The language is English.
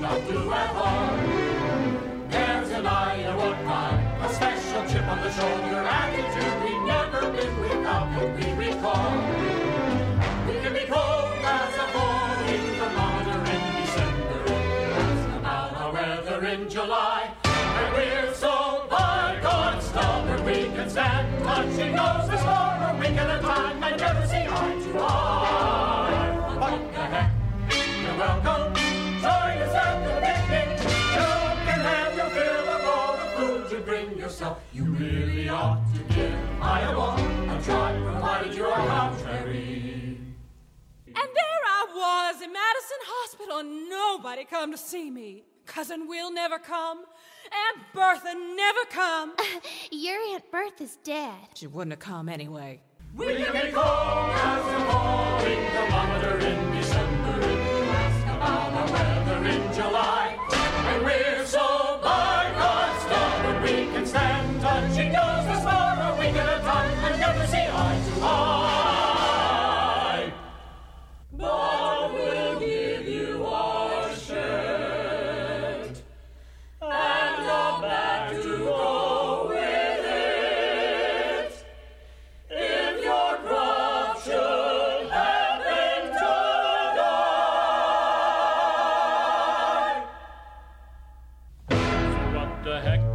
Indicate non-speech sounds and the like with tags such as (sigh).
not do at all. There's an eye, a eye, a special chip on the shoulder attitude we've never been without that we recall. We can be cold as a falling thermometer in December, ask about our weather in July. And we're so by God stubborn we can stand touching noses for a week at a time and never see eye to eye. Bring yourself. You really ought to give Iowa a try, provided you're contrary. And there I was in Madison Hospital, and nobody come to see me. Cousin Will never come. Aunt Bertha never come. (laughs) Your Aunt Bertha's dead. She wouldn't have come anyway. We can be the heck?